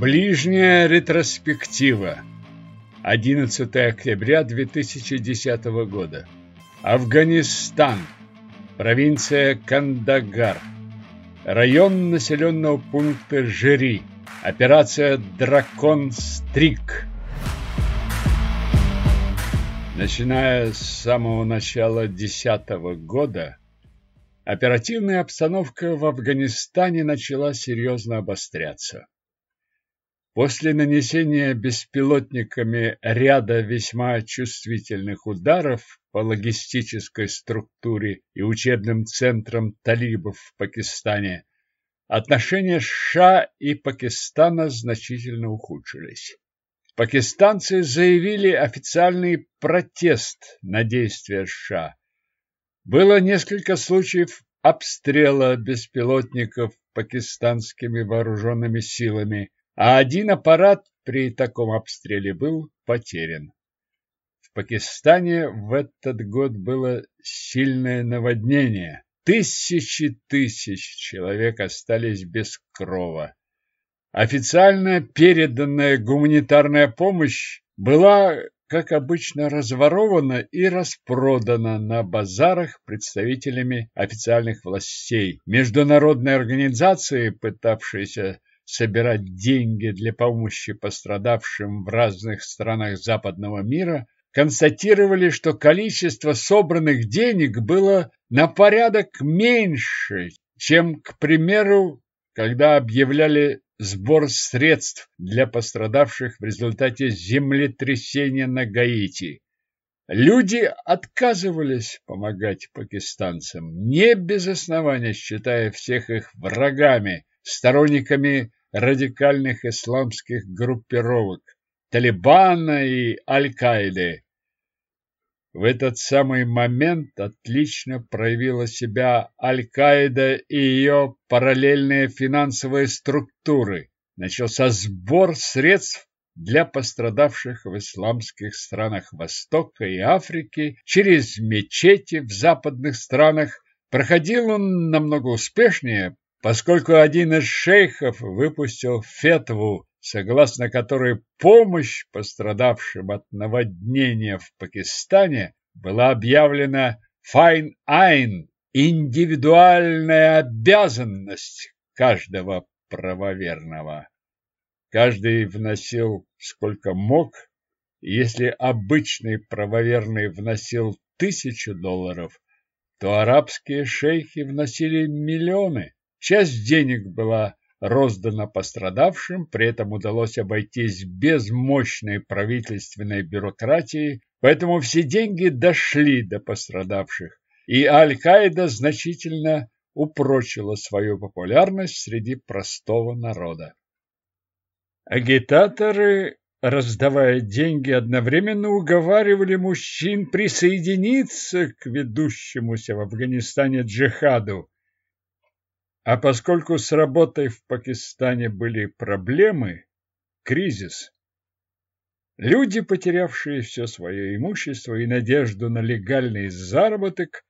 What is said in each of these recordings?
Ближняя ретроспектива. 11 октября 2010 года. Афганистан. Провинция Кандагар. Район населенного пункта Жири. Операция «Дракон Стрик». Начиная с самого начала 2010 года, оперативная обстановка в Афганистане начала серьезно обостряться. После нанесения беспилотниками ряда весьма чувствительных ударов по логистической структуре и учебным центрам талибов в Пакистане, отношения США и Пакистана значительно ухудшились. Пакистанцы заявили официальный протест на действия США. Было несколько случаев обстрела беспилотников пакистанскими вооруженными силами, а один аппарат при таком обстреле был потерян. В Пакистане в этот год было сильное наводнение. Тысячи тысяч человек остались без крова. Официально переданная гуманитарная помощь была, как обычно, разворована и распродана на базарах представителями официальных властей. Международные организации, пытавшиеся собирать деньги для помощи пострадавшим в разных странах западного мира, констатировали, что количество собранных денег было на порядок меньше, чем, к примеру, когда объявляли сбор средств для пострадавших в результате землетрясения на Гаити. Люди отказывались помогать пакистанцам, не без основания считая всех их врагами, сторонниками радикальных исламских группировок Талибана и Аль-Каиды. В этот самый момент отлично проявила себя Аль-Каида и ее параллельные финансовые структуры. Начался сбор средств для пострадавших в исламских странах Востока и Африки через мечети в западных странах. Проходил он намного успешнее, поскольку один из шейхов выпустил фетву, согласно которой помощь пострадавшим от наводнения в Пакистане была объявлена фард-айн, индивидуальная обязанность каждого правоверного. Каждый вносил сколько мог, если обычный правоверный вносил тысячу долларов, то арабские шейхи вносили миллионы. Часть денег была роздана пострадавшим, при этом удалось обойтись без мощной правительственной бюрократии, поэтому все деньги дошли до пострадавших, и Аль-Каида значительно упрочила свою популярность среди простого народа. Агитаторы, раздавая деньги, одновременно уговаривали мужчин присоединиться к ведущемуся в Афганистане джихаду, а поскольку с работой в Пакистане были проблемы, кризис, люди, потерявшие все свое имущество и надежду на легальный заработок,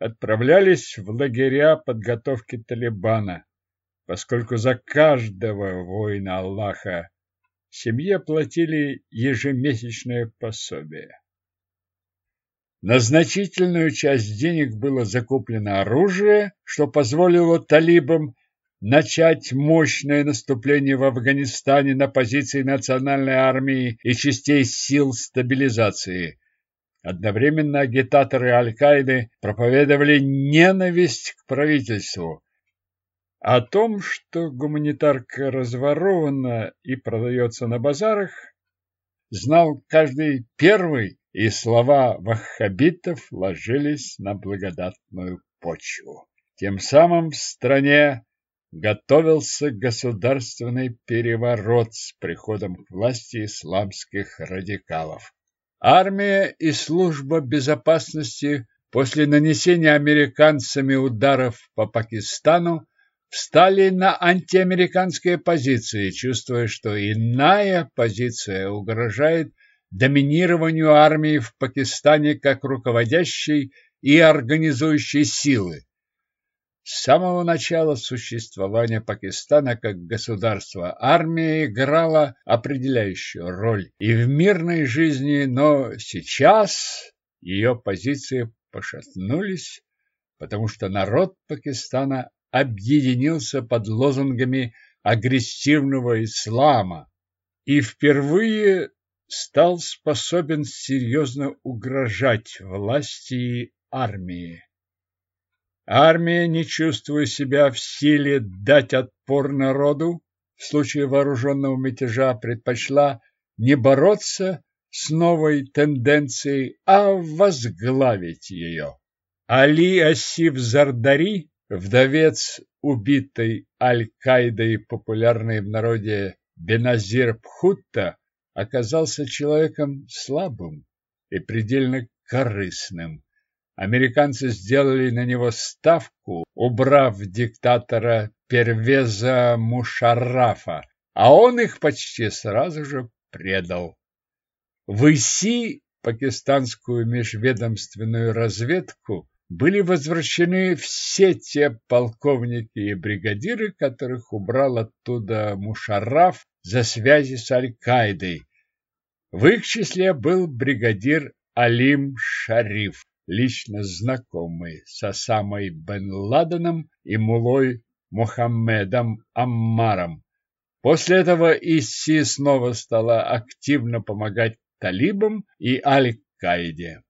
отправлялись в лагеря подготовки Талибана, поскольку за каждого воина Аллаха семье платили ежемесячное пособие. На значительную часть денег было закуплено оружие, что позволило талибам начать мощное наступление в Афганистане на позиции национальной армии и частей сил стабилизации. Одновременно агитаторы Аль-Каиды проповедовали ненависть к правительству. О том, что гуманитарка разворована и продается на базарах, знал каждый первый, и слова ваххабитов ложились на благодатную почву. Тем самым в стране готовился государственный переворот с приходом к власти исламских радикалов. Армия и служба безопасности после нанесения американцами ударов по Пакистану встали на антиамериканские позиции, чувствуя, что иная позиция угрожает доминированию армии в Пакистане как руководящей и организующей силы. С самого начала существования Пакистана как государства армия играла определяющую роль и в мирной жизни, но сейчас ее позиции пошатнулись, потому что народ Пакистана объединился под лозунгами агрессивного ислама и впервые стал способен серьезно угрожать власти и армии. Армия, не чувствуя себя в силе дать отпор народу, в случае вооруженного мятежа предпочла не бороться с новой тенденцией, а возглавить ее. Али Асиф Зардари, вдовец убитой Аль-Каидой популярной в народе Беназир Пхутта, оказался человеком слабым и предельно корыстным. Американцы сделали на него ставку, убрав диктатора Первеза Мушаррафа, а он их почти сразу же предал. В ИСИ, пакистанскую межведомственную разведку, были возвращены все те полковники и бригадиры, которых убрал оттуда Мушарраф за связи с Аль-Каидой. В их числе был бригадир Алим Шариф лично знакомый с Осамой бен Ладеном и мулой Мухаммедом Аммаром. После этого Исси снова стала активно помогать талибам и Аль-Каиде.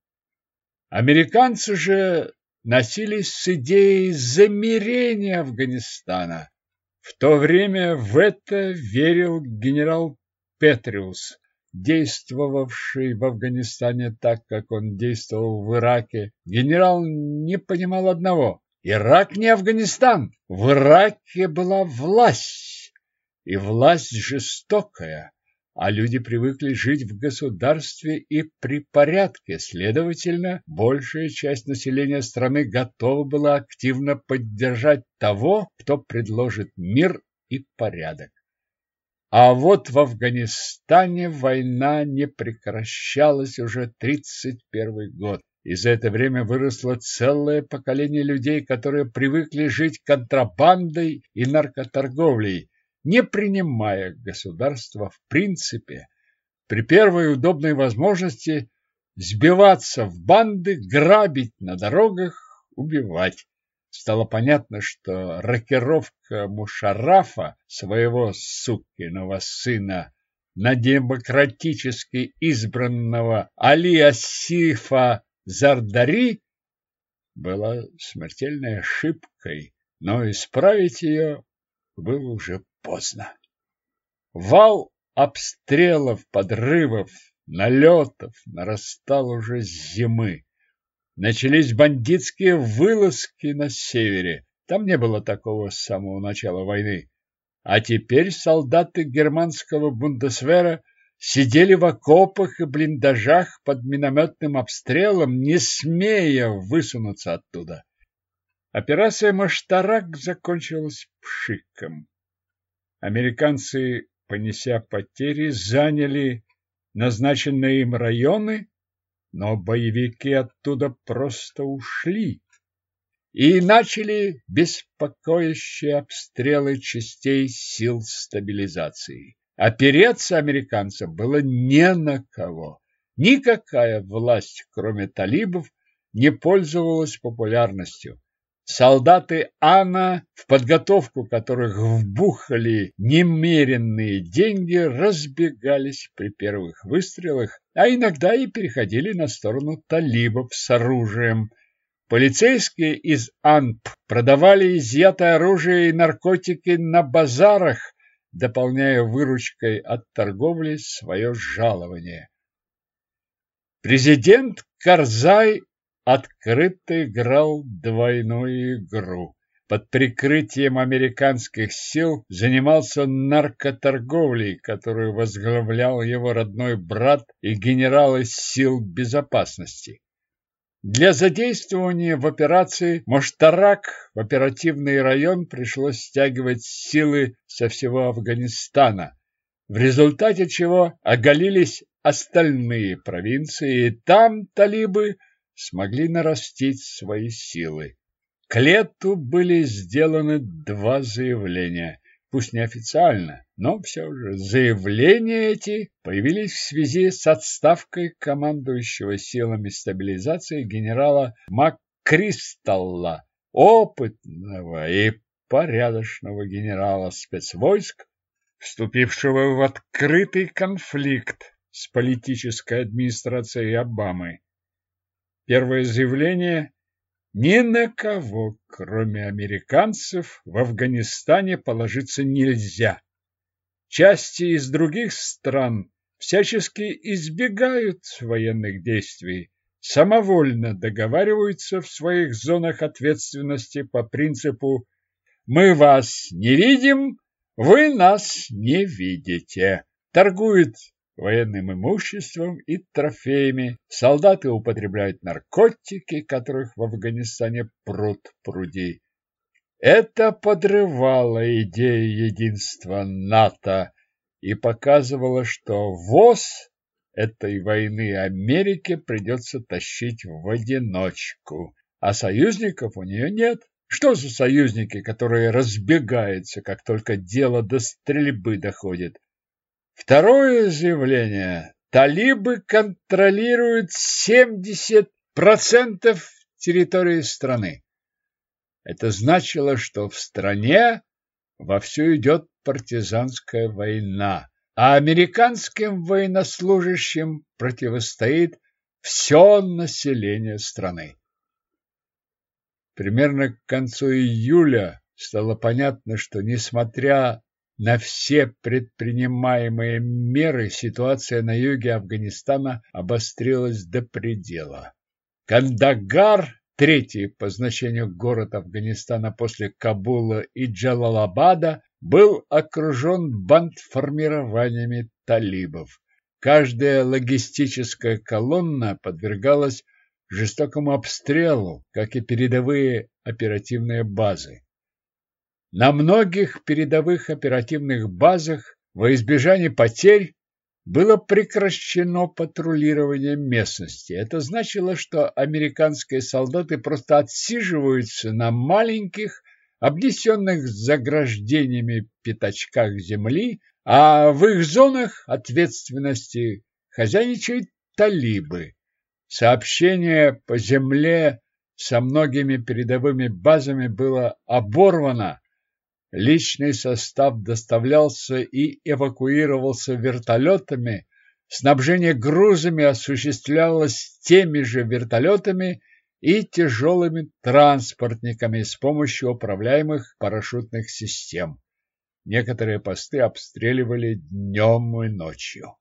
Американцы же носились с идеей замирения Афганистана. В то время в это верил генерал Петриус, действовавший в Афганистане так, как он действовал в Ираке, генерал не понимал одного. Ирак не Афганистан. В Ираке была власть, и власть жестокая, а люди привыкли жить в государстве и при порядке. Следовательно, большая часть населения страны готова была активно поддержать того, кто предложит мир и порядок. А вот в Афганистане война не прекращалась уже 31 год. И за это время выросло целое поколение людей, которые привыкли жить контрабандой и наркоторговлей, не принимая государства в принципе, при первой удобной возможности сбиваться в банды, грабить на дорогах, убивать. Стало понятно, что рокировка Мушарафа, своего сукиного сына, на демократически избранного Али Асифа Зардари была смертельной ошибкой, но исправить ее было уже поздно. Вал обстрелов, подрывов, налетов нарастал уже с зимы. Начались бандитские вылазки на севере. Там не было такого с самого начала войны. А теперь солдаты германского бундесвера сидели в окопах и блиндажах под минометным обстрелом, не смея высунуться оттуда. Операция «Маштарак» закончилась пшиком. Американцы, понеся потери, заняли назначенные им районы но боевики оттуда просто ушли и начали беспокоящие обстрелы частей сил стабилизации. Опереться американцам было не на кого. Никакая власть, кроме талибов, не пользовалась популярностью. Солдаты Анна, в подготовку которых вбухали немеренные деньги, разбегались при первых выстрелах, а иногда и переходили на сторону талибов с оружием. Полицейские из АНП продавали изъятое оружие и наркотики на базарах, дополняя выручкой от торговли свое жалование. Президент Карзай открыто играл двойную игру. Под прикрытием американских сил занимался наркоторговлей, которую возглавлял его родной брат и генерал из сил безопасности. Для задействования в операции Моштарак в оперативный район пришлось стягивать силы со всего Афганистана, в результате чего оголились остальные провинции, и там талибы – смогли нарастить свои силы. К лету были сделаны два заявления, пусть неофициально, но все же заявления эти появились в связи с отставкой командующего силами стабилизации генерала МакКристалла, опытного и порядочного генерала спецвойск, вступившего в открытый конфликт с политической администрацией Обамы. Первое заявление ни на кого, кроме американцев, в Афганистане положиться нельзя. Части из других стран всячески избегают военных действий, самовольно договариваются в своих зонах ответственности по принципу «мы вас не видим, вы нас не видите». Торгуют военным имуществом и трофеями. Солдаты употребляют наркотики, которых в Афганистане пруд пруди. Это подрывало идею единства НАТО и показывало, что ВОЗ этой войны Америке придется тащить в одиночку, а союзников у нее нет. Что за союзники, которые разбегаются, как только дело до стрельбы доходит? Второе заявление. Талибы контролируют 70% территории страны. Это значило, что в стране вовсю идет партизанская война, а американским военнослужащим противостоит все население страны. Примерно к концу июля стало понятно, что, несмотря на все предпринимаемые меры ситуация на юге Афганистана обострилась до предела. Кандагар, третий по значению город Афганистана после Кабула и Джалалабада, был окружен бандформированиями талибов. Каждая логистическая колонна подвергалась жестокому обстрелу, как и передовые оперативные базы. На многих передовых оперативных базах во избежание потерь было прекращено патрулирование местности. Это значило, что американские солдаты просто отсиживаются на маленьких, обнесенных заграждениями пятачках земли, а в их зонах ответственности хозяйничают талибы. Сообщение по земле со многими передовыми базами было оборвано, Личный состав доставлялся и эвакуировался вертолетами, снабжение грузами осуществлялось теми же вертолетами и тяжелыми транспортниками с помощью управляемых парашютных систем. Некоторые посты обстреливали днем и ночью.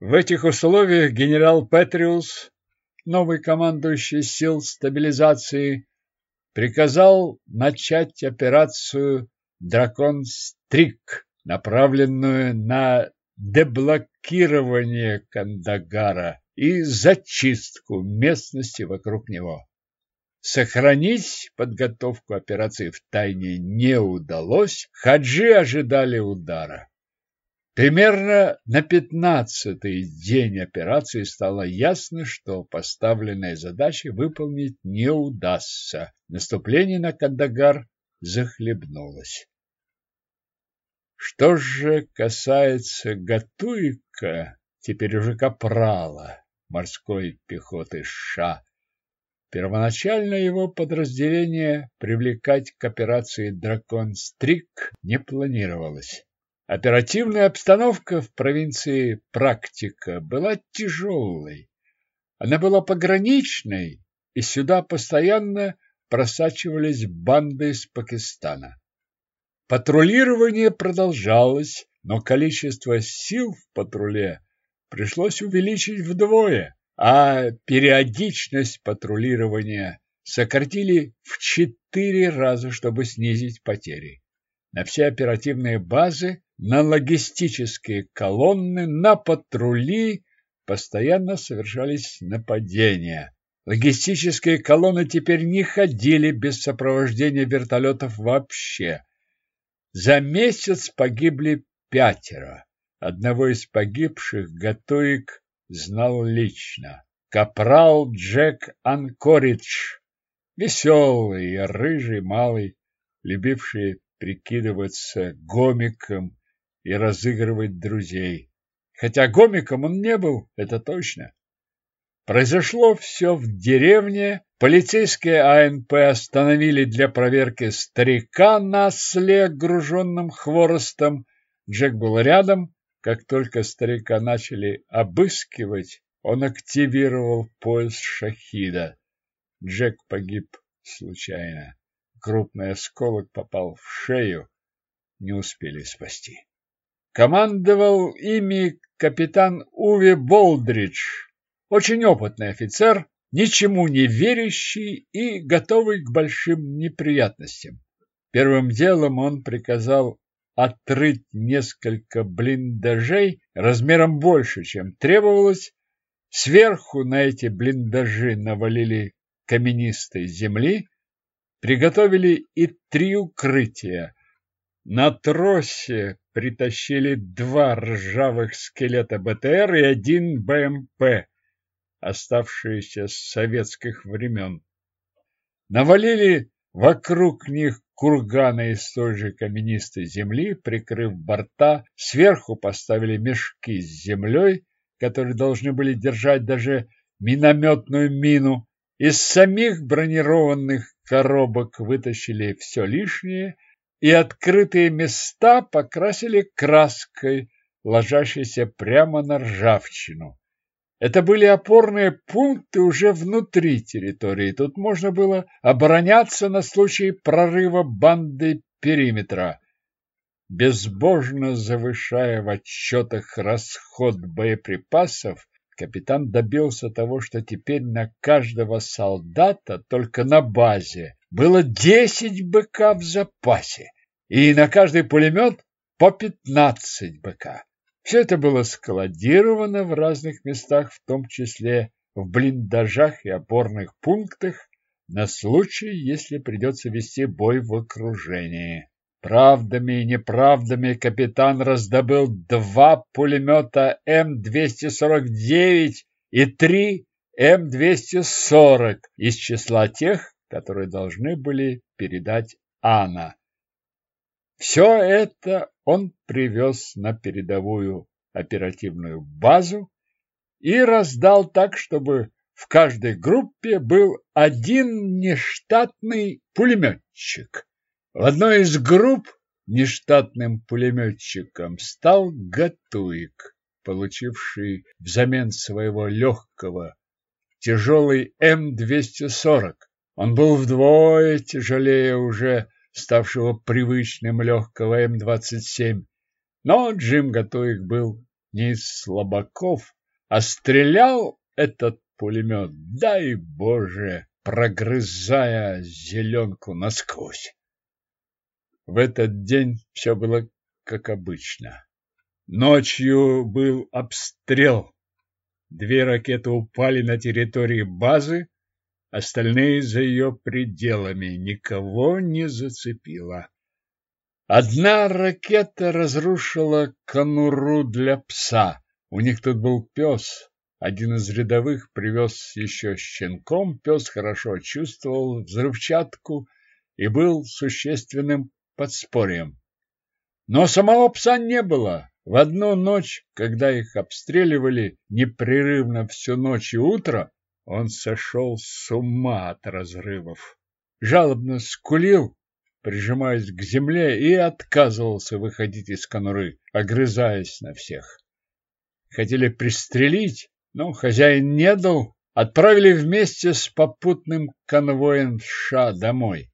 В этих условиях генерал Петриус, новый командующий сил стабилизации, приказал начать операцию «Дракон Стрик», направленную на деблокирование Кандагара и зачистку местности вокруг него. Сохранить подготовку операции в тайне не удалось, хаджи ожидали удара. Примерно на пятнадцатый день операции стало ясно, что поставленные задачи выполнить не удастся. Наступление на Кандагар захлебнулось. Что же касается Гатуика, теперь уже капрала морской пехоты США, первоначально его подразделение привлекать к операции «Дракон Стрик» не планировалось. Оперативная обстановка в провинции Практика была тяжелой. Она была пограничной, и сюда постоянно просачивались банды из Пакистана. Патрулирование продолжалось, но количество сил в патруле пришлось увеличить вдвое, а периодичность патрулирования сократили в четыре раза, чтобы снизить потери. На все оперативные базы на логистические колонны, на патрули постоянно совершались нападения. Логистические колонны теперь не ходили без сопровождения вертолетов вообще. За месяц погибли пятеро. Одного из погибших Гатуик знал лично. Капрал Джек Анкоридж, Веселый и рыжий малый, любивший прикидываться гомиком и разыгрывать друзей. Хотя гомиком он не был, это точно. Произошло все в деревне. Полицейские АНП остановили для проверки старика на осле, груженном хворостом. Джек был рядом. Как только старика начали обыскивать, он активировал пояс шахида. Джек погиб случайно. Крупный осколок попал в шею, не успели спасти. Командовал ими капитан Уве Болдридж, очень опытный офицер, ничему не верящий и готовый к большим неприятностям. Первым делом он приказал отрыть несколько блиндажей размером больше, чем требовалось. Сверху на эти блиндажи навалили каменистой земли, приготовили и три укрытия. На тросе притащили два ржавых скелета БТР и один БМП, оставшиеся с советских времен. Навалили вокруг них курганы из той же каменистой земли, прикрыв борта, сверху поставили мешки с землей, которые должны были держать даже минометную мину. Из самих бронированных коробок вытащили все лишнее и открытые места покрасили краской, ложащейся прямо на ржавчину. Это были опорные пункты уже внутри территории. Тут можно было обороняться на случай прорыва банды периметра. Безбожно завышая в отчетах расход боеприпасов, капитан добился того, что теперь на каждого солдата только на базе было 10 БК в запасе, и на каждый пулемет по 15 БК. Все это было складировано в разных местах, в том числе в блиндажах и опорных пунктах, на случай, если придется вести бой в окружении. Правдами и неправдами капитан раздобыл два пулемета М-249 и три М-240 из числа тех, которые должны были передать Анна. Все это он привез на передовую оперативную базу и раздал так, чтобы в каждой группе был один нештатный пулеметчик. В одной из групп нештатным пулеметчиком стал Гатуик, получивший взамен своего легкого тяжелый М-240. Он был вдвое тяжелее уже ставшего привычным легкого М-27. Но Джим Готовик был не из слабаков, а стрелял этот пулемет, дай Боже, прогрызая зеленку насквозь. В этот день все было как обычно. Ночью был обстрел. Две ракеты упали на территории базы, остальные за ее пределами, никого не зацепило. Одна ракета разрушила конуру для пса. У них тут был пес. Один из рядовых привез еще щенком. Пес хорошо чувствовал взрывчатку и был существенным подспорьем. Но самого пса не было. В одну ночь, когда их обстреливали непрерывно всю ночь и утро, он сошел с ума от разрывов. Жалобно скулил, прижимаясь к земле, и отказывался выходить из конуры, огрызаясь на всех. Хотели пристрелить, но хозяин не дал, отправили вместе с попутным конвоем США домой.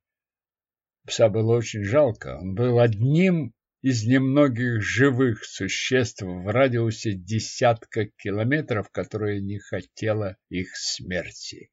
Пса было очень жалко, он был одним из немногих живых существ в радиусе десятка километров, которое не хотело их смерти.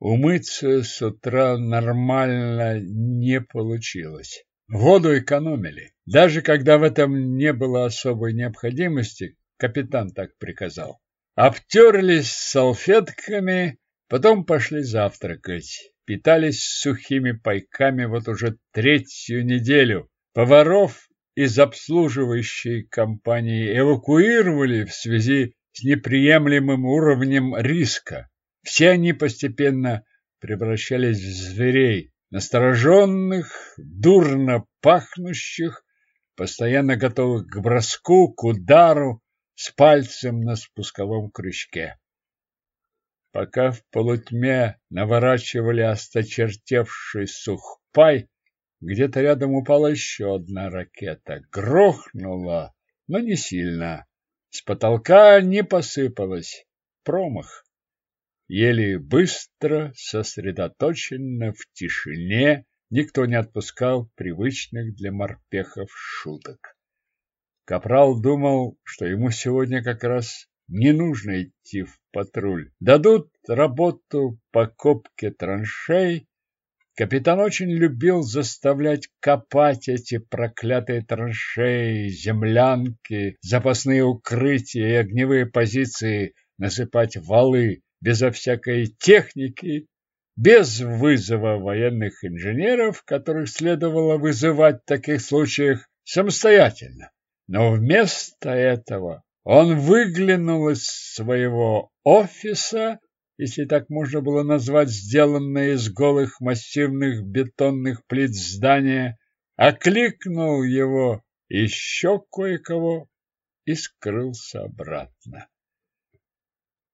Умыться с утра нормально не получилось. Воду экономили. Даже когда в этом не было особой необходимости, капитан так приказал. Обтерлись салфетками, потом пошли завтракать. Питались сухими пайками вот уже третью неделю. Поваров из обслуживающей компании эвакуировали в связи с неприемлемым уровнем риска. Все они постепенно превращались в зверей, настороженных, дурно пахнущих, постоянно готовых к броску, к удару, с пальцем на спусковом крючке. Пока в полутьме наворачивали осточертевший сухпай, где-то рядом упала еще одна ракета. Грохнула, но не сильно. С потолка не посыпалась. Промах. Еле быстро, сосредоточенно, в тишине, никто не отпускал привычных для морпехов шуток. Капрал думал, что ему сегодня как раз не нужно идти в патруль. Дадут работу по копке траншей. Капитан очень любил заставлять копать эти проклятые траншеи, землянки, запасные укрытия и огневые позиции, насыпать валы безо всякой техники, без вызова военных инженеров, которых следовало вызывать в таких случаях самостоятельно. Но вместо этого он выглянул из своего офиса, если так можно было назвать сделанное из голых массивных бетонных плит здания, окликнул его еще кое-кого и скрылся обратно.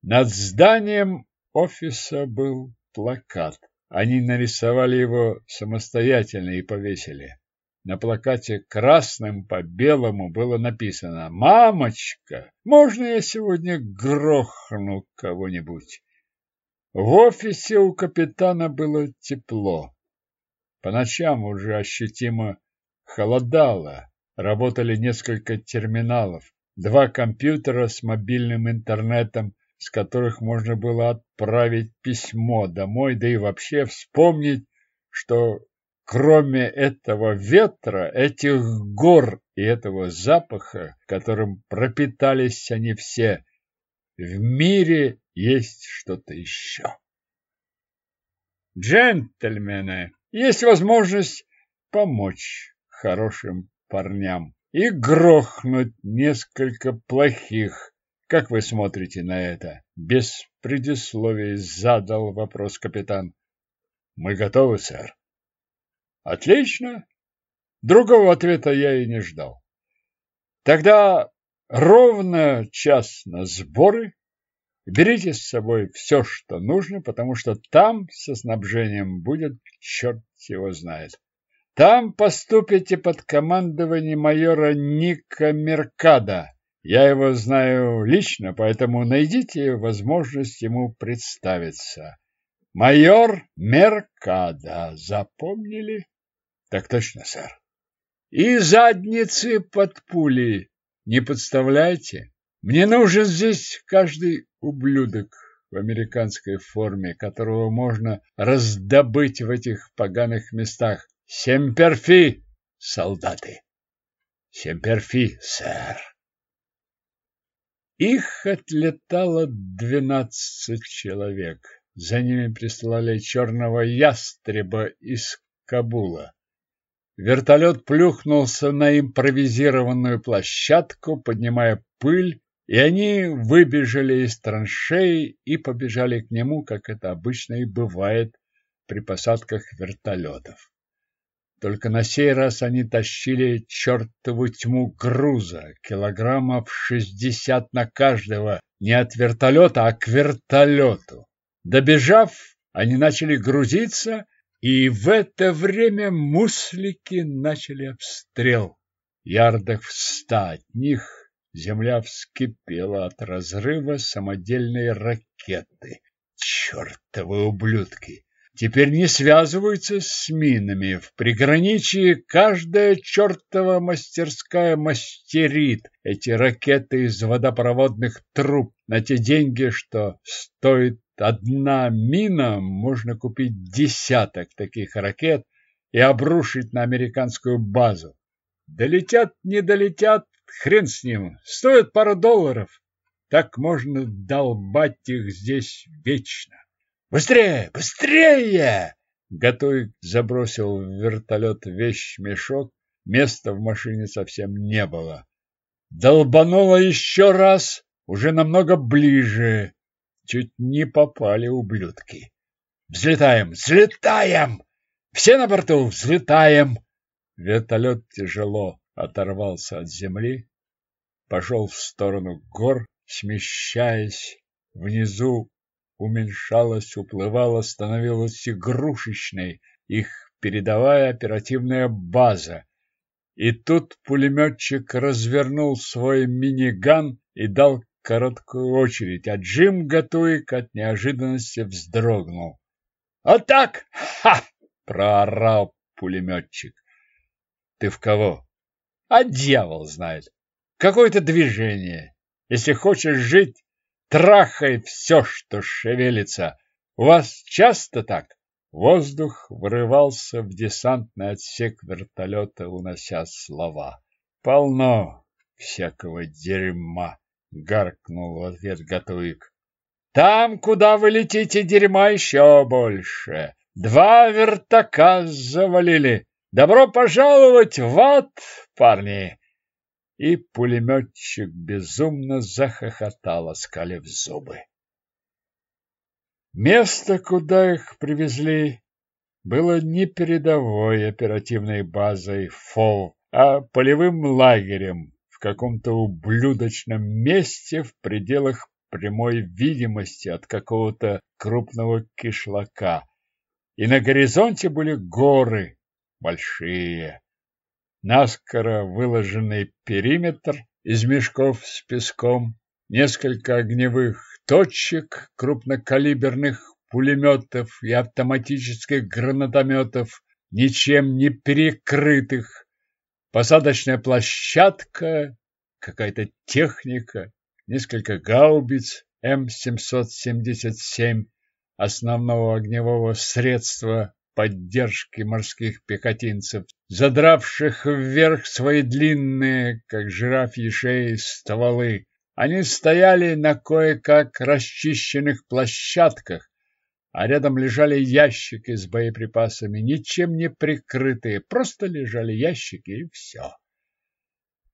Над зданием офиса был плакат. Они нарисовали его самостоятельно и повесили. На плакате красным по белому было написано «Мамочка, можно я сегодня грохну кого-нибудь?» В офисе у капитана было тепло. По ночам уже ощутимо холодало. Работали несколько терминалов, два компьютера с мобильным интернетом, с которых можно было отправить письмо домой, да и вообще вспомнить, что Кроме этого ветра, этих гор и этого запаха, которым пропитались они все, в мире есть что-то еще. Джентльмены, есть возможность помочь хорошим парням и грохнуть несколько плохих. Как вы смотрите на это? Без предисловий задал вопрос капитан. Мы готовы, сэр. Отлично. Другого ответа я и не ждал. Тогда ровно час на сборы. Берите с собой все, что нужно, потому что там со снабжением будет черт его знает. Там поступите под командование майора Ника Меркада. Я его знаю лично, поэтому найдите возможность ему представиться. Майор Меркада. Запомнили? Так точно, сэр. И задницы под пули не подставляйте. Мне нужен здесь каждый ублюдок в американской форме, которого можно раздобыть в этих поганых местах. Семперфи, солдаты! Семперфи, сэр! Их отлетало двенадцать человек. За ними прислали черного ястреба из Кабула. Вертолет плюхнулся на импровизированную площадку, поднимая пыль, и они выбежали из траншеи и побежали к нему, как это обычно и бывает при посадках вертолетов. Только на сей раз они тащили чертову тьму груза, килограммов шестьдесят на каждого, не от вертолета, а к вертолету. Добежав, они начали грузиться, и в это время муслики начали обстрел. Ярдах в ста от них земля вскипела от разрыва самодельной ракеты. Чертовы ублюдки! Теперь не связываются с минами. В приграничии каждая чертова мастерская мастерит эти ракеты из водопроводных труб на те деньги, что стоит одна мина, можно купить десяток таких ракет и обрушить на американскую базу. Долетят, не долетят, хрен с ним, стоят пару долларов. Так можно долбать их здесь вечно. Быстрее, быстрее! Готовик забросил в вертолет вещь-мешок. Места в машине совсем не было. Долбануло еще раз, уже намного ближе. Чуть не попали ублюдки. Взлетаем! Взлетаем! Все на борту! Взлетаем!» Вертолет тяжело оторвался от земли, пошел в сторону гор, смещаясь. Внизу уменьшалась, уплывала, становилась игрушечной их передовая оперативная база. И тут пулеметчик развернул свой миниган и дал короткую очередь, а Джим Гатуик от неожиданности вздрогнул. «Вот так! Ха!» — проорал пулеметчик. «Ты в кого?» «А дьявол знает. Какое-то движение. Если хочешь жить, трахай все, что шевелится. У вас часто так?» Воздух врывался в десантный отсек вертолета, унося слова. «Полно всякого дерьма!» — гаркнул в ответ Гатуик. «Там, куда вы летите, дерьма еще больше. Два вертака завалили. Добро пожаловать в ад, парни!» И пулеметчик безумно захохотал, оскалив зубы. Место, куда их привезли, было не передовой оперативной базой ФОВ, а полевым лагерем каком-то ублюдочном месте в пределах прямой видимости от какого-то крупного кишлака. И на горизонте были горы, большие. Наскоро выложенный периметр из мешков с песком, несколько огневых точек крупнокалиберных пулеметов и автоматических гранатометов, ничем не перекрытых, посадочная площадка, какая-то техника, несколько гаубиц М-777 основного огневого средства поддержки морских пехотинцев, задравших вверх свои длинные, как жирафьи шеи, стволы, они стояли на кое-как расчищенных площадках, а рядом лежали ящики с боеприпасами, ничем не прикрытые, просто лежали ящики и все.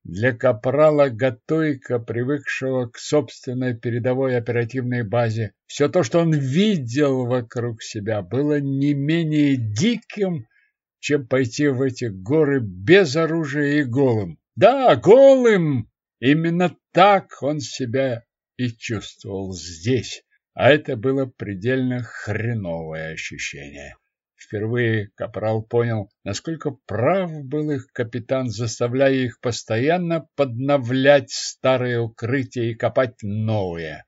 Для капрала Гатойка, привыкшего к собственной передовой оперативной базе, все то, что он видел вокруг себя, было не менее диким, чем пойти в эти горы без оружия и голым. Да, голым! Именно так он себя и чувствовал здесь, а это было предельно хреновое ощущение. Впервые Капрал понял, насколько прав был их капитан, заставляя их постоянно подновлять старые укрытия и копать новые.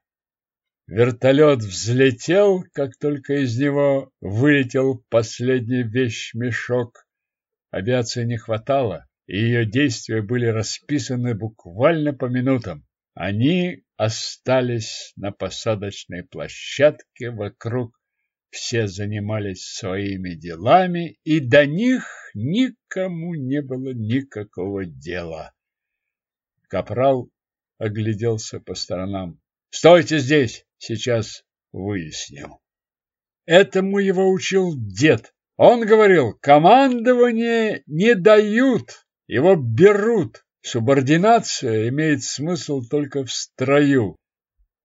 Вертолет взлетел, как только из него вылетел последний вещмешок. Авиации не хватало, и ее действия были расписаны буквально по минутам. Они остались на посадочной площадке вокруг, все занимались своими делами, и до них никому не было никакого дела. Капрал огляделся по сторонам. «Стойте здесь! Сейчас выясню». Этому его учил дед. Он говорил, командование не дают, его берут. Субординация имеет смысл только в строю.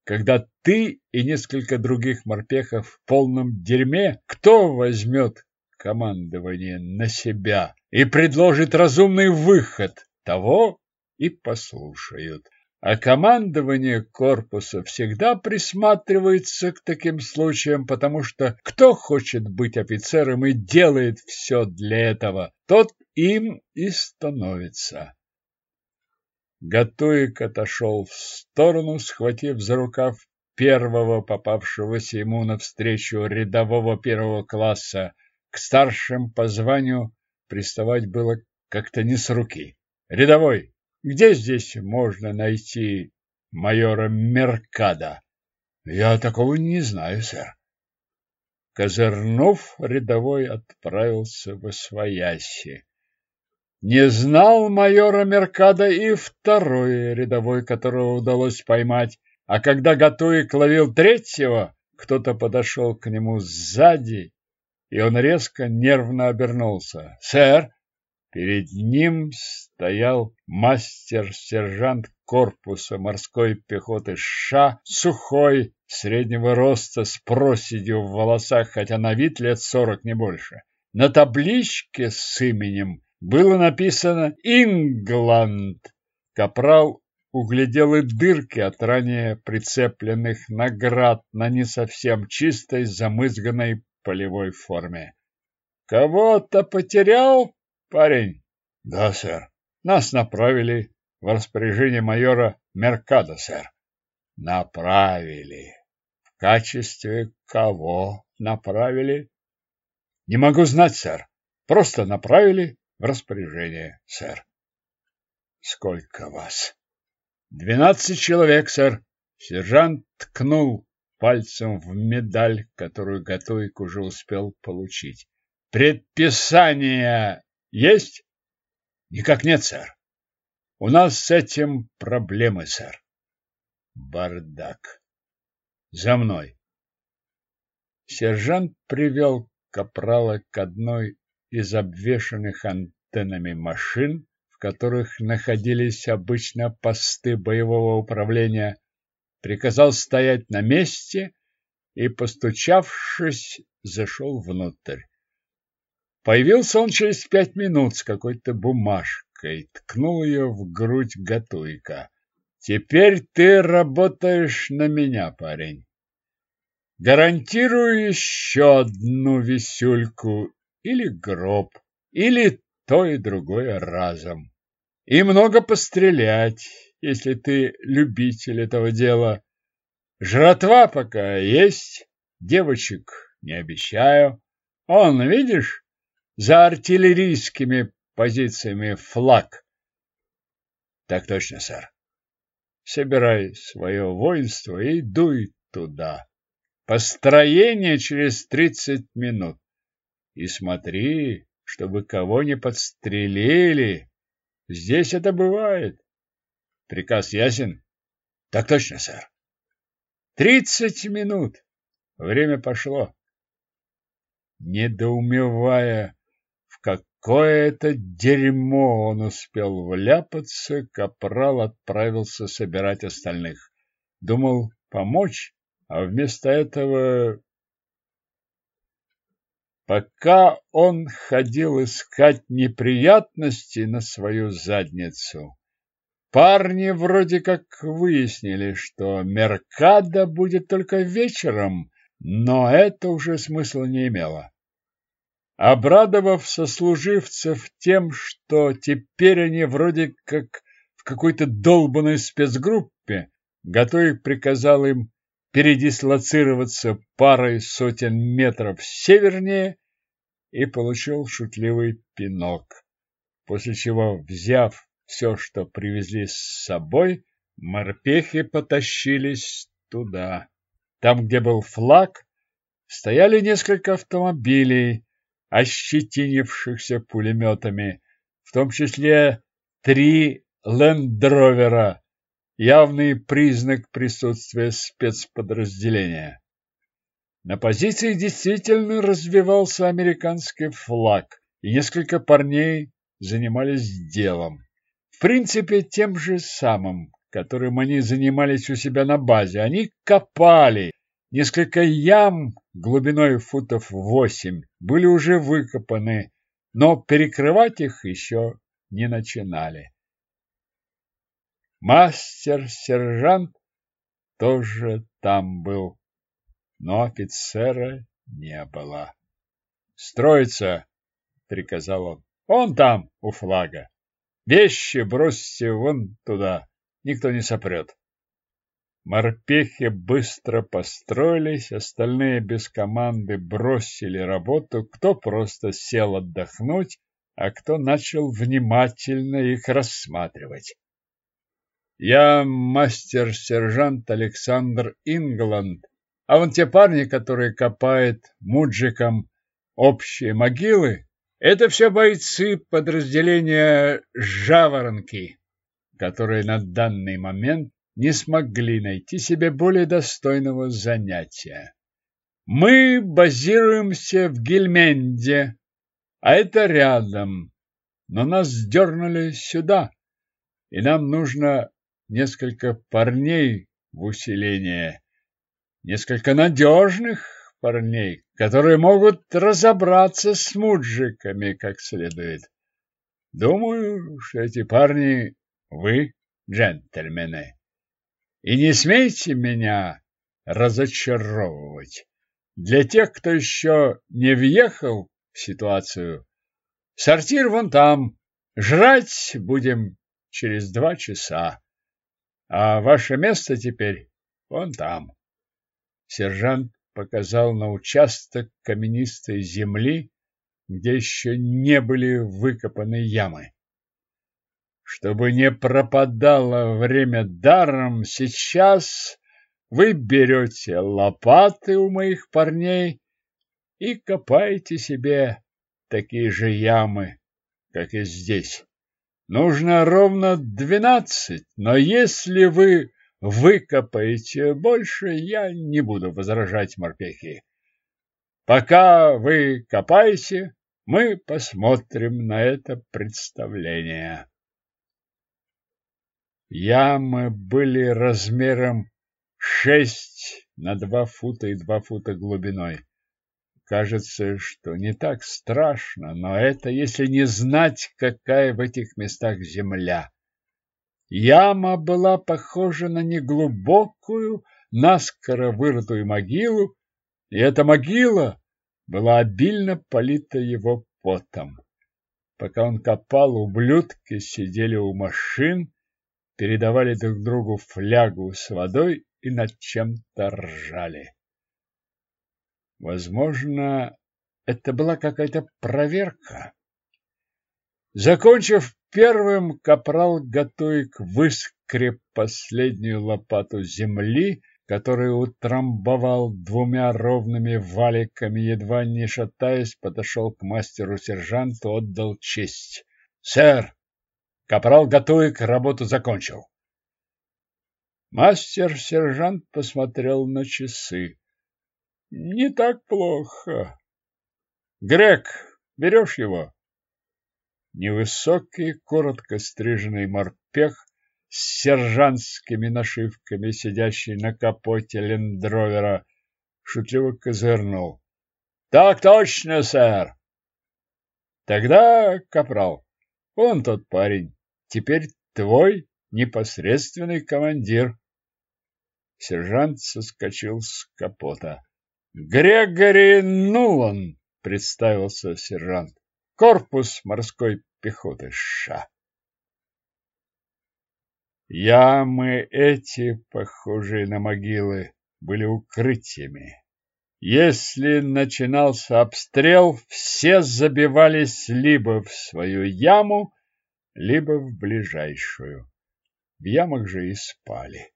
Когда ты и несколько других морпехов в полном дерьме, кто возьмет командование на себя и предложит разумный выход? Того и послушают. А командование корпуса всегда присматривается к таким случаям, потому что кто хочет быть офицером и делает все для этого, тот им и становится. Готуик отошел в сторону, схватив за рукав первого попавшегося ему навстречу рядового первого класса. К старшим по званию приставать было как-то не с руки. «Рядовой, где здесь можно найти майора Меркада?» «Я такого не знаю, сэр». Козырнов рядовой отправился в Освояси. Не знал майора Меркада и второй рядовой, которого удалось поймать. А когда Гатуик ловил третьего, кто-то подошел к нему сзади, и он резко нервно обернулся. «Сэр!» Перед ним стоял мастер-сержант корпуса морской пехоты Ша, сухой, среднего роста с проседью в волосах, хотя на вид лет сорок не больше. На табличке с именем было написано «Ингланд». Капрал углядел и дырки от ранее прицепленных наград на не совсем чистой замызганной полевой форме. «Кого-то потерял, парень?» «Да, сэр. Нас направили в распоряжение майора Меркадо, сэр». «Направили. В качестве кого направили?» «Не могу знать, сэр. Просто направили в распоряжение, сэр». «Сколько вас?» Двенадцать человек, сэр. Сержант ткнул пальцем в медаль, которую Готовик уже успел получить. Предписание есть? Никак нет, сэр. У нас с этим проблемы, сэр. Бардак. За мной. Сержант привел капрала к одной из обвешанных антеннами машин, в которых находились обычно посты боевого управления, приказал стоять на месте и, постучавшись, зашел внутрь. Появился он через пять минут с какой-то бумажкой, ткнул ее в грудь Гатуйка. «Теперь ты работаешь на меня, парень. Гарантирую еще одну висюльку или гроб, или то и другое разом. И много пострелять, если ты любитель этого дела. Жратва пока есть, девочек не обещаю. Он, видишь, за артиллерийскими позициями флаг. Так точно, сэр. Собирай свое воинство и дуй туда. Построение через тридцать минут. И смотри, чтобы кого не подстрелили. Здесь это бывает. Приказ ясен? Так точно, сэр. Тридцать минут. Время пошло. Недоумевая, в какое это дерьмо он успел вляпаться, Капрал отправился собирать остальных. Думал помочь, а вместо этого пока он ходил искать неприятности на свою задницу. Парни вроде как выяснили, что Меркада будет только вечером, но это уже смысла не имело. Обрадовав сослуживцев тем, что теперь они вроде как в какой-то долбанной спецгруппе, Готовик приказал им передислоцироваться парой сотен метров севернее и получил шутливый пинок. После чего, взяв все, что привезли с собой, морпехи потащились туда. Там, где был флаг, стояли несколько автомобилей, ощетинившихся пулеметами, в том числе три лендровера явный признак присутствия спецподразделения. На позиции действительно развивался американский флаг, и несколько парней занимались делом. В принципе, тем же самым, которым они занимались у себя на базе. Они копали. Несколько ям глубиной футов восемь были уже выкопаны, но перекрывать их еще не начинали. Мастер-сержант тоже там был, но офицера не было. «Строиться!» — приказал он. «Он там, у флага. Вещи бросьте вон туда, никто не сопрет». Морпехи быстро построились, остальные без команды бросили работу, кто просто сел отдохнуть, а кто начал внимательно их рассматривать. Я мастер-сержант Александр Ингланд, а вон те парни, которые копают муджиком общие могилы, это все бойцы подразделения «Жаворонки», которые на данный момент не смогли найти себе более достойного занятия. Мы базируемся в Гельменде, а это рядом, но нас дернули сюда, и нам нужно несколько парней в усиление. несколько надежных парней, которые могут разобраться с муджиками как следует. Думаю, что эти парни вы, джентльмены. И не смейте меня разочаровывать. Для тех, кто еще не въехал в ситуацию, сортир вон там, жрать будем через два часа, а ваше место теперь вон там. Сержант показал на участок каменистой земли, где еще не были выкопаны ямы. Чтобы не пропадало время даром, сейчас вы берете лопаты у моих парней и копаете себе такие же ямы, как и здесь. Нужно ровно двенадцать, но если вы выкопаете больше, я не буду возражать морпехи. Пока вы копаете, мы посмотрим на это представление. Ямы были размером шесть на два фута и два фута глубиной. Кажется, что не так страшно, но это если не знать, какая в этих местах земля. Яма была похожа на неглубокую, наскоро вырытую могилу, и эта могила была обильно полита его потом. Пока он копал, ублюдки сидели у машин, передавали друг другу флягу с водой и над чем-то ржали. Возможно, это была какая-то проверка. Закончив первым, капрал Гатуик выскреб последнюю лопату земли, которую утрамбовал двумя ровными валиками, едва не шатаясь, подошел к мастеру-сержанту, отдал честь. «Сэр, капрал Гатуик работу закончил». Мастер-сержант посмотрел на часы. Не так плохо. Грег, берешь его? Невысокий, коротко стриженный морпех с сержантскими нашивками, сидящий на капоте лендровера, шутливо козырнул. Так точно, сэр. Тогда, капрал, он тот парень, теперь твой непосредственный командир. Сержант соскочил с капота. Грегори Нулан, представился сержант. Корпус морской пехоты США. Ямы эти, похожие на могилы, были укрытиями. Если начинался обстрел, все забивались либо в свою яму, либо в ближайшую. В ямах же и спали.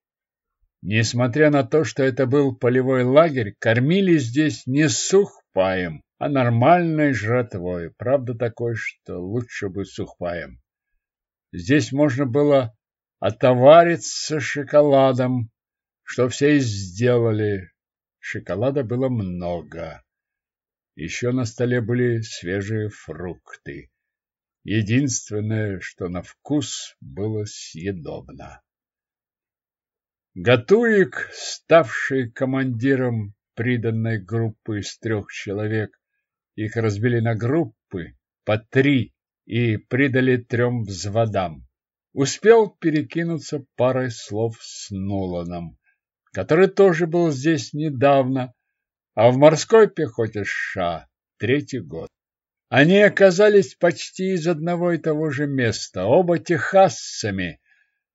Несмотря на то, что это был полевой лагерь, кормили здесь не сухпаем, а нормальной жратвой, правда такой, что лучше бы сухпаем. Здесь можно было отовариться шоколадом, что все и сделали. Шоколада было много. Еще на столе были свежие фрукты. Единственное, что на вкус было съедобно. Гатуик, ставший командиром приданной группы из трех человек, их разбили на группы по три и придали трем взводам. Успел перекинуться парой слов с Ноланом, который тоже был здесь недавно, а в морской пехоте США третий год. Они оказались почти из одного и того же места, оба техасцами,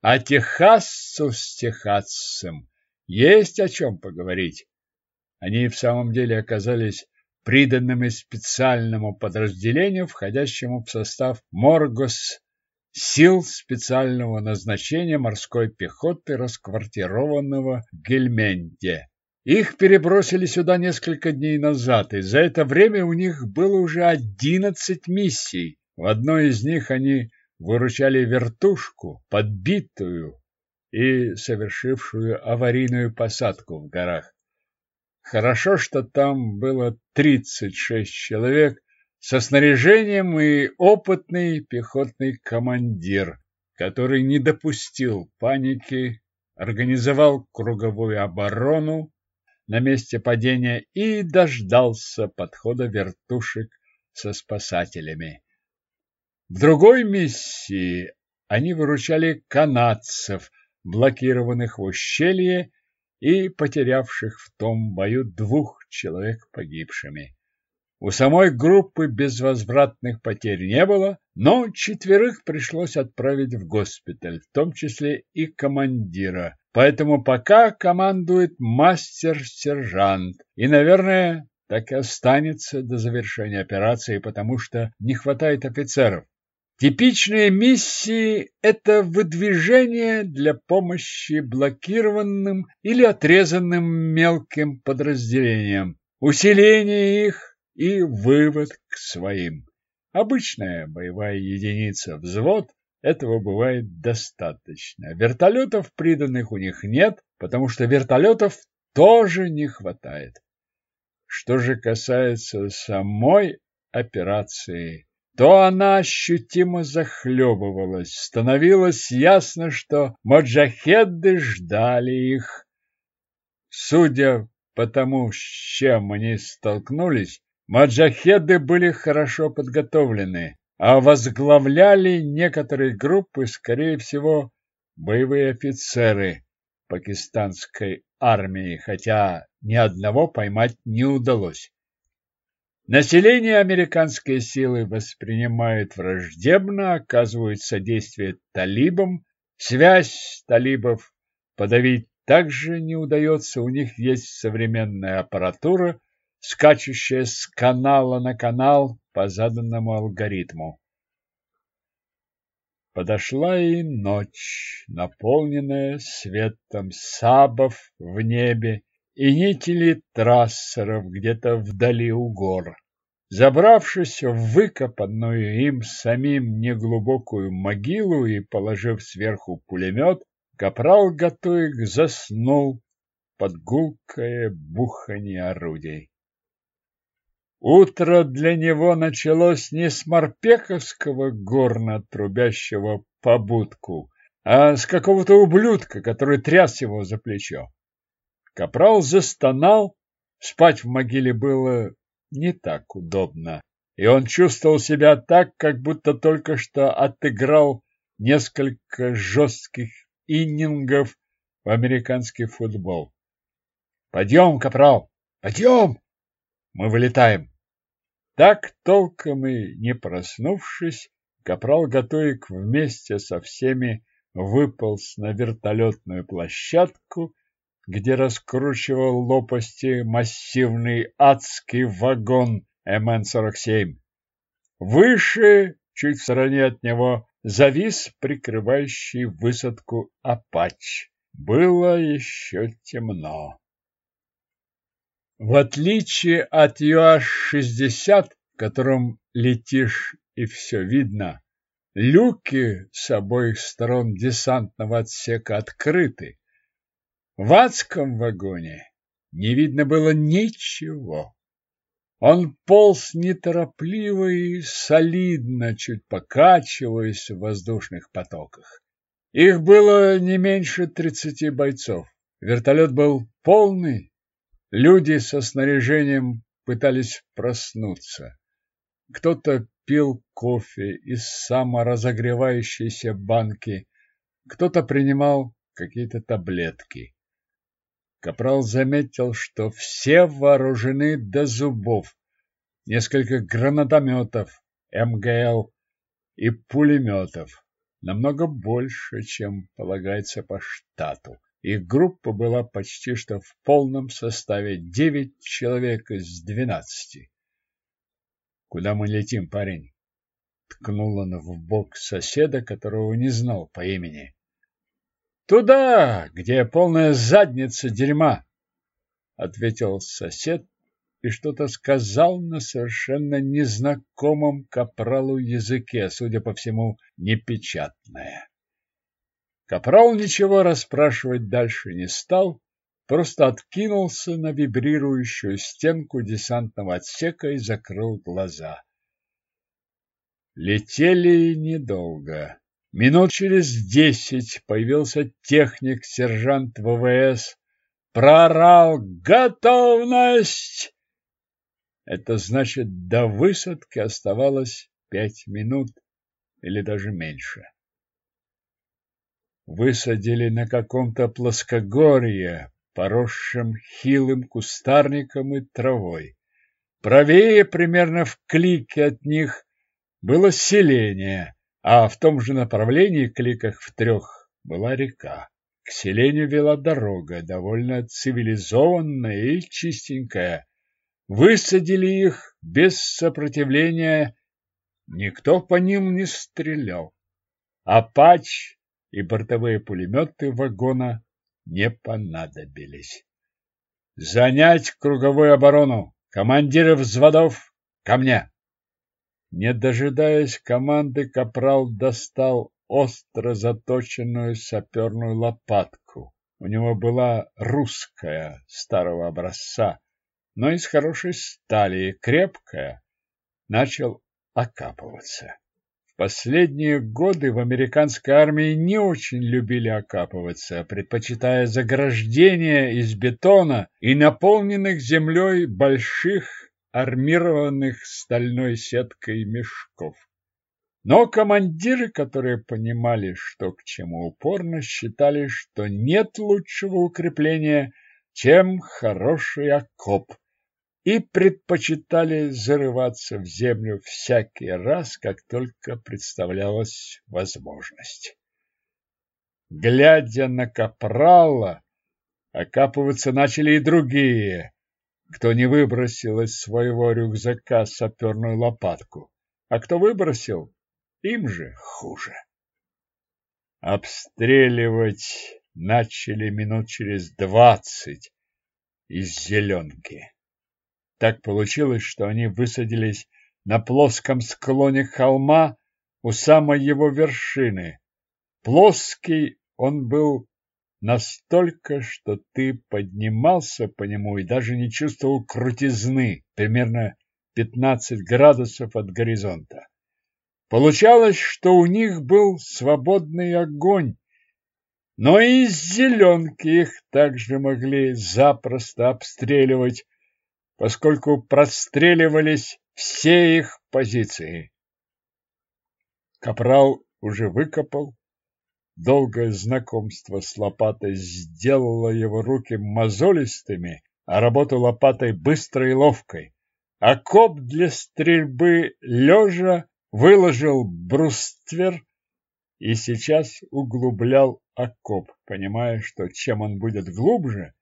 а техасцу с техасцем есть о чем поговорить. Они в самом деле оказались приданными специальному подразделению, входящему в состав Моргос сил специального назначения морской пехоты, расквартированного в Гельменте. Их перебросили сюда несколько дней назад, и за это время у них было уже одиннадцать миссий. В одной из них они выручали вертушку, подбитую и совершившую аварийную посадку в горах. Хорошо, что там было 36 человек со снаряжением и опытный пехотный командир, который не допустил паники, организовал круговую оборону, на месте падения и дождался подхода вертушек со спасателями. В другой миссии они выручали канадцев, блокированных в ущелье и потерявших в том бою двух человек погибшими. У самой группы безвозвратных потерь не было, но четверых пришлось отправить в госпиталь, в том числе и командира. Поэтому пока командует мастер-сержант. И, наверное, так и останется до завершения операции, потому что не хватает офицеров. Типичные миссии – это выдвижение для помощи блокированным или отрезанным мелким подразделениям, усиление их и вывод к своим. Обычная боевая единица, взвод, этого бывает достаточно. Вертолетов приданных у них нет, потому что вертолетов тоже не хватает. Что же касается самой операции, то она ощутимо захлебывалась. Становилось ясно, что маджахеды ждали их. Судя по тому, с чем они столкнулись, маджахеды были хорошо подготовлены, а возглавляли некоторые группы, скорее всего, боевые офицеры пакистанской армии, хотя ни одного поймать не удалось. Население американские силы воспринимают враждебно, оказывают содействие талибам. Связь талибов подавить также не удается. У них есть современная аппаратура, скачущая с канала на канал по заданному алгоритму. Подошла и ночь, наполненная светом сабов в небе и нители трассеров где-то вдали у гор. Забравшись в выкопанную им самим неглубокую могилу и положив сверху пулемет, капрал Гатуик заснул под гулкое бухание орудий. Утро для него началось не с морпековского горна, трубящего по будку, а с какого-то ублюдка, который тряс его за плечо. Капрал застонал, спать в могиле было не так удобно, и он чувствовал себя так, как будто только что отыграл несколько жестких иннингов в американский футбол. «Подъем, капрал! Подъем! Мы вылетаем!» Так, толком и не проснувшись, капрал Готовик вместе со всеми выполз на вертолетную площадку где раскручивал лопасти массивный адский вагон МН-47. Выше, чуть в стороне от него, завис прикрывающий высадку Апач. Было еще темно. В отличие от ЮАЗ-60, в котором летишь и все видно, люки с обоих сторон десантного отсека открыты. В адском вагоне не видно было ничего. Он полз неторопливо и солидно, чуть покачиваясь в воздушных потоках. Их было не меньше тридцати бойцов. Вертолет был полный. Люди со снаряжением пытались проснуться. Кто-то пил кофе из саморазогревающейся банки, кто-то принимал какие-то таблетки. Капрал заметил, что все вооружены до зубов. Несколько гранатометов, МГЛ и пулеметов. Намного больше, чем полагается по штату. Их группа была почти что в полном составе. Девять человек из двенадцати. «Куда мы летим, парень?» Ткнул он в бок соседа, которого не знал по имени. Туда, где полная задница дерьма, ответил сосед и что-то сказал на совершенно незнакомом капралу языке, судя по всему, непечатное. Капрал ничего расспрашивать дальше не стал, просто откинулся на вибрирующую стенку десантного отсека и закрыл глаза. Летели недолго. Минут через десять появился техник-сержант ВВС, прорал «Готовность!». Это значит, до высадки оставалось пять минут или даже меньше. Высадили на каком-то плоскогорье, поросшем хилым кустарником и травой. Правее, примерно в клике от них, было селение, а в том же направлении, кликах в трех, была река. К селению вела дорога, довольно цивилизованная и чистенькая. Высадили их без сопротивления, никто по ним не стрелял. Апач и бортовые пулеметы вагона не понадобились. Занять круговую оборону! Командиры взводов ко мне! Не дожидаясь команды, капрал достал остро заточенную саперную лопатку. У него была русская, старого образца, но из хорошей стали, крепкая. Начал окапываться. В последние годы в американской армии не очень любили окапываться, предпочитая заграждения из бетона и наполненных землей больших армированных стальной сеткой мешков. Но командиры, которые понимали, что к чему упорно, считали, что нет лучшего укрепления, чем хороший окоп, и предпочитали зарываться в землю всякий раз, как только представлялась возможность. Глядя на капрала, окапываться начали и другие, кто не выбросил из своего рюкзака саперную лопатку, а кто выбросил, им же хуже. Обстреливать начали минут через двадцать из зеленки. Так получилось, что они высадились на плоском склоне холма у самой его вершины. Плоский он был настолько, что ты поднимался по нему и даже не чувствовал крутизны, примерно 15 градусов от горизонта. Получалось, что у них был свободный огонь, но и зеленки их также могли запросто обстреливать, поскольку простреливались все их позиции. Капрал уже выкопал Долгое знакомство с лопатой сделало его руки мозолистыми, а работу лопатой быстрой и ловкой. Окоп для стрельбы лежа выложил бруствер и сейчас углублял окоп, понимая, что чем он будет глубже,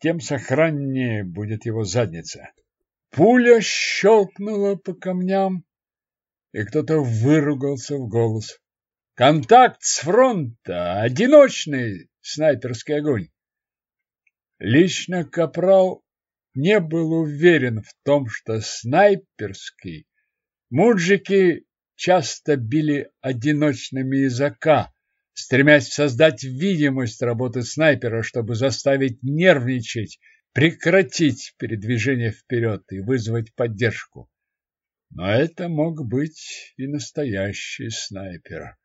тем сохраннее будет его задница. Пуля щелкнула по камням, и кто-то выругался в голос. Контакт с фронта, одиночный снайперский огонь. Лично Капрал не был уверен в том, что снайперский муджики часто били одиночными из АК, стремясь создать видимость работы снайпера, чтобы заставить нервничать, прекратить передвижение вперед и вызвать поддержку. Но это мог быть и настоящий снайпер.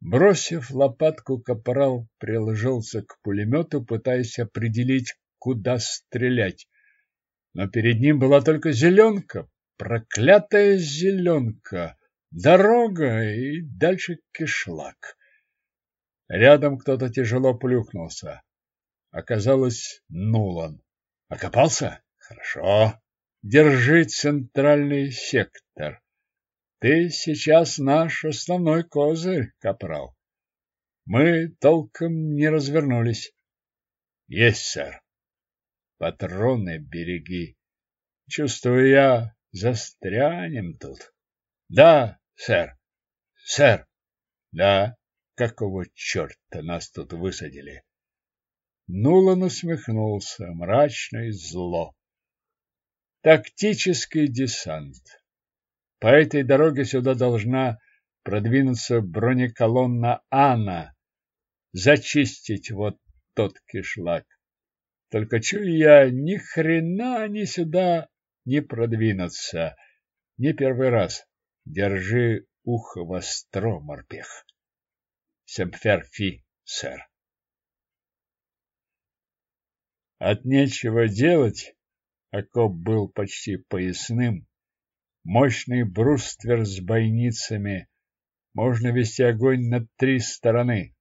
Бросив лопатку, капрал приложился к пулемету, пытаясь определить, куда стрелять. Но перед ним была только зеленка, проклятая зеленка, дорога и дальше кишлак. Рядом кто-то тяжело плюхнулся. Оказалось, Нулан. Окопался? Хорошо. Держи центральный сектор. Ты сейчас наш основной козырь, капрал. Мы толком не развернулись. Есть, сэр. Патроны береги. Чувствую я, застрянем тут. Да, сэр. Сэр. Да. Какого черта нас тут высадили? Нулан усмехнулся, мрачно и зло. Тактический десант. По этой дороге сюда должна продвинуться бронеколонна Анна, зачистить вот тот кишлак. Только чую я, ни хрена они сюда не продвинутся. Не первый раз. Держи ухо востро, морпех. Семфер фи, сэр. От нечего делать окоп был почти поясным. Мощный бруствер с бойницами. Можно вести огонь на три стороны.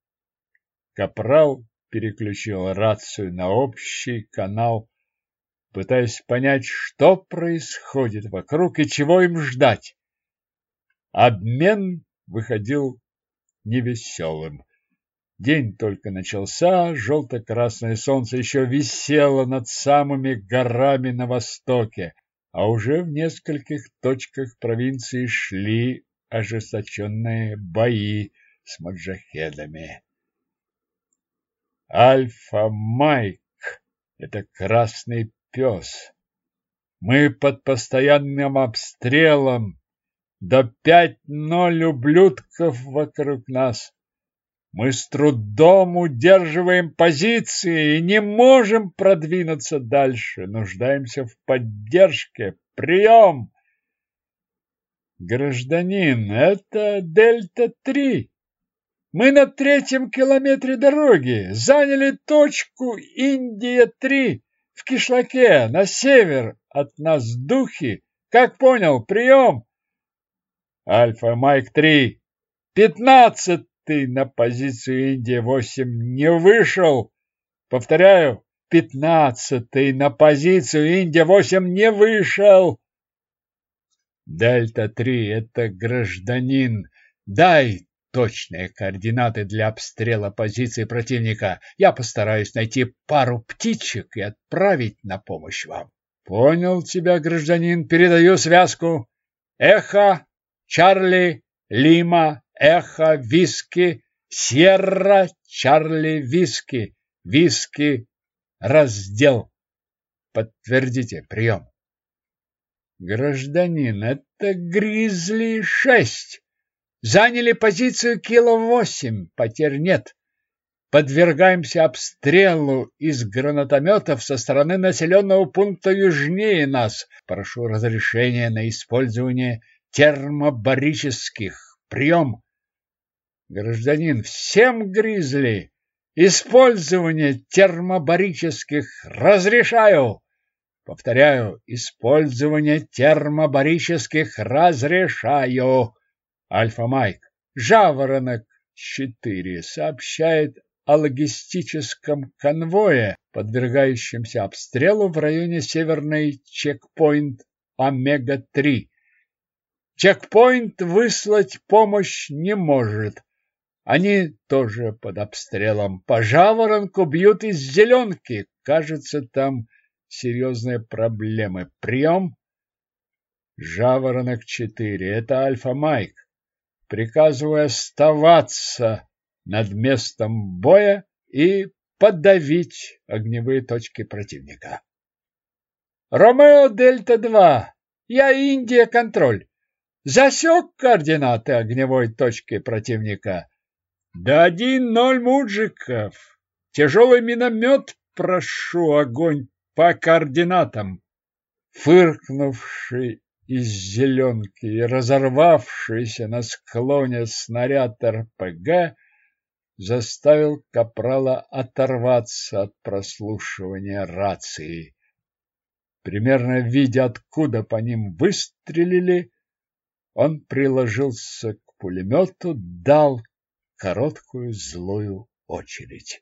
Капрал переключил рацию на общий канал, пытаясь понять, что происходит вокруг и чего им ждать. Обмен выходил невеселым. День только начался, желто-красное солнце еще висело над самыми горами на востоке, а уже в нескольких точках провинции шли ожесточенные бои с маджахедами. Альфа-Майк — это красный пес. Мы под постоянным обстрелом, до пять ноль ублюдков вокруг нас. Мы с трудом удерживаем позиции и не можем продвинуться дальше. Нуждаемся в поддержке. Прием! Гражданин, это Дельта-3. Мы на третьем километре дороги. Заняли точку Индия-3 в кишлаке на север от нас духи. Как понял? Прием! Альфа-Майк-3. Пятнадцать ты на позицию Индия-8 не вышел. Повторяю, пятнадцатый на позицию Индия-8 не вышел. Дельта-3 – это гражданин. Дай точные координаты для обстрела позиции противника. Я постараюсь найти пару птичек и отправить на помощь вам. Понял тебя, гражданин. Передаю связку. Эхо, Чарли, Лима, Эхо, Виски, Сьерра, Чарли, Виски, Виски, раздел. Подтвердите прием. Гражданин, это Гризли-6. Заняли позицию кило восемь, потерь нет. Подвергаемся обстрелу из гранатометов со стороны населенного пункта южнее нас. Прошу разрешения на использование термобарических. Прием. Гражданин, всем гризли использование термобарических разрешаю. Повторяю, использование термобарических разрешаю. Альфа-Майк. Жаворонок 4 сообщает о логистическом конвое, подвергающемся обстрелу в районе северный чекпоинт Омега-3. Чекпоинт выслать помощь не может. Они тоже под обстрелом. По жаворонку бьют из зеленки. Кажется, там серьезные проблемы. Прием. Жаворонок 4. Это Альфа-Майк приказывая оставаться над местом боя и подавить огневые точки противника. Ромео Дельта-2, я Индия контроль. Засек координаты огневой точки противника. Да один ноль муджиков. Тяжелый миномет, прошу, огонь по координатам. Фыркнувший из зеленки и разорвавшийся на склоне снаряд РПГ заставил Капрала оторваться от прослушивания рации. Примерно видя, откуда по ним выстрелили, он приложился к пулемету, дал короткую злую очередь.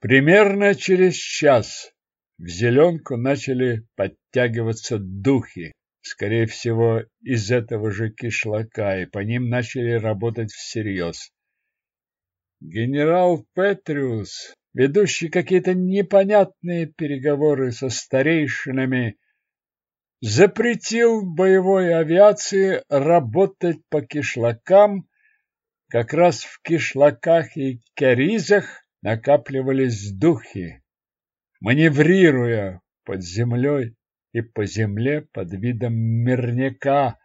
Примерно через час в зеленку начали подтягиваться духи, скорее всего, из этого же кишлака, и по ним начали работать всерьез. Генерал Петриус, ведущий какие-то непонятные переговоры со старейшинами, запретил боевой авиации работать по кишлакам, как раз в кишлаках и керизах накапливались духи, маневрируя под землей и по земле под видом мирняка,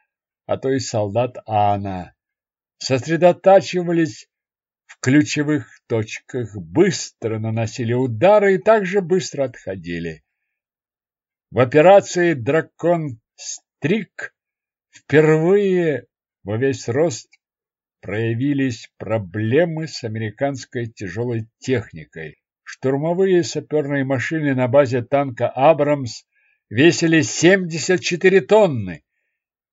а то и солдат Ана, сосредотачивались в ключевых точках, быстро наносили удары и также быстро отходили. В операции «Дракон Стрик» впервые во весь рост проявились проблемы с американской тяжелой техникой, штурмовые саперные машины на базе танка «Абрамс» весили 74 тонны,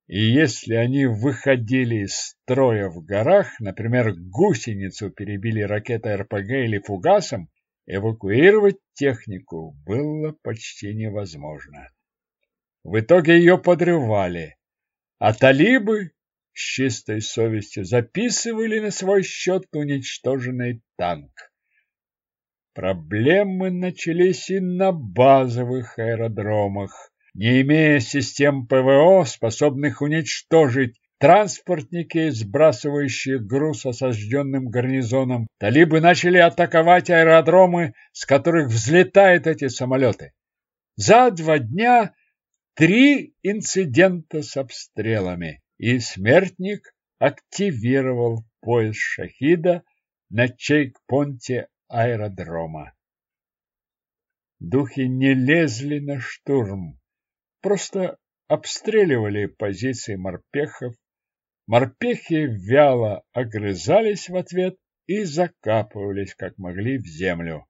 и если они выходили из строя в горах, например, гусеницу перебили ракетой РПГ или фугасом, эвакуировать технику было почти невозможно. В итоге ее подрывали, а талибы с чистой совестью записывали на свой счет уничтоженный танк. Проблемы начались и на базовых аэродромах. Не имея систем ПВО, способных уничтожить транспортники, сбрасывающие груз осажденным гарнизоном, талибы начали атаковать аэродромы, с которых взлетают эти самолеты. За два дня три инцидента с обстрелами, и смертник активировал пояс шахида на чейкпонте аэродрома. Духи не лезли на штурм, просто обстреливали позиции морпехов. Морпехи вяло огрызались в ответ и закапывались, как могли, в землю.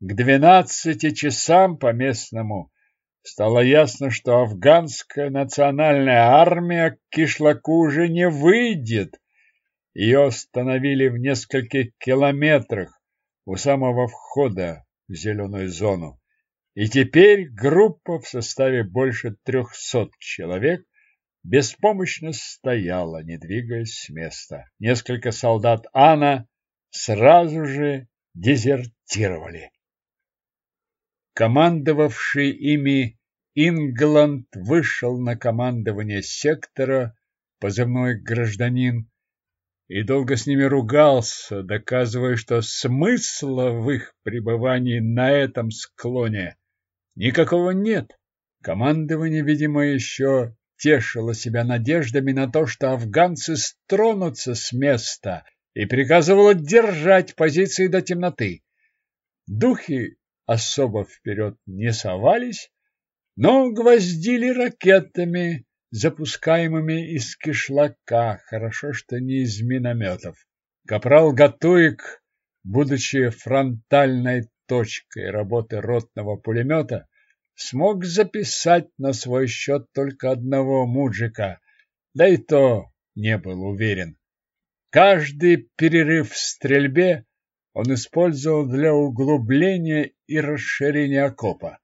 К двенадцати часам по местному стало ясно, что афганская национальная армия к кишлаку уже не выйдет. Ее остановили в нескольких километрах у самого входа в зеленую зону. И теперь группа в составе больше трехсот человек беспомощно стояла, не двигаясь с места. Несколько солдат Анна сразу же дезертировали. Командовавший ими Ингланд вышел на командование сектора, позывной гражданин, и долго с ними ругался, доказывая, что смысла в их пребывании на этом склоне никакого нет. Командование, видимо, еще тешило себя надеждами на то, что афганцы стронутся с места и приказывало держать позиции до темноты. Духи особо вперед не совались, но гвоздили ракетами, запускаемыми из кишлака, хорошо, что не из минометов. Капрал Гатуик, будучи фронтальной точкой работы ротного пулемета, смог записать на свой счет только одного муджика, да и то не был уверен. Каждый перерыв в стрельбе он использовал для углубления и расширения окопа.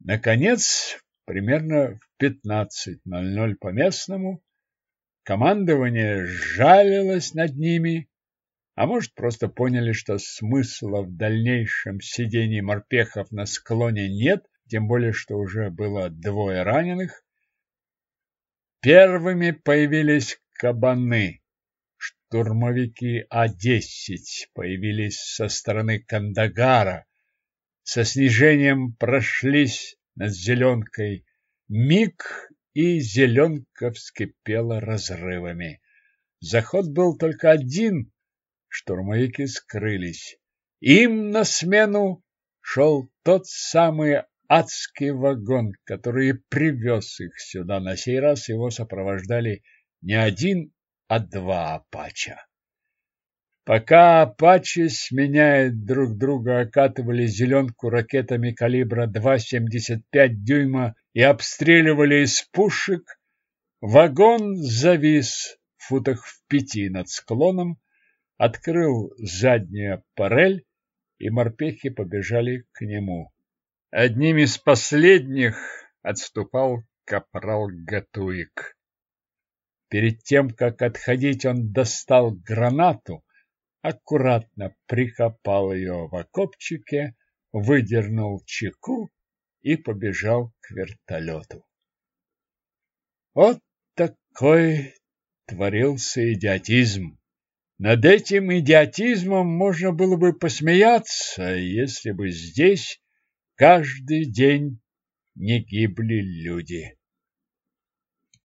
Наконец, примерно в 15.00 по местному, командование жалилось над ними, а может, просто поняли, что смысла в дальнейшем сидении морпехов на склоне нет, тем более, что уже было двое раненых. Первыми появились кабаны. Штурмовики А-10 появились со стороны Кандагара. Со снижением прошлись над зеленкой. Миг, и зеленка вскипела разрывами. Заход был только один, штурмовики скрылись. Им на смену шел тот самый адский вагон, который привез их сюда. На сей раз его сопровождали не один, а два апача. Пока апачи, сменяя друг друга, окатывали зеленку ракетами калибра 2,75 дюйма и обстреливали из пушек, вагон завис в футах в пяти над склоном, открыл заднюю парель, и морпехи побежали к нему. Одним из последних отступал капрал Гатуик. Перед тем, как отходить, он достал гранату, аккуратно прикопал ее в окопчике, выдернул чеку и побежал к вертолету. Вот такой творился идиотизм. Над этим идиотизмом можно было бы посмеяться, если бы здесь каждый день не гибли люди.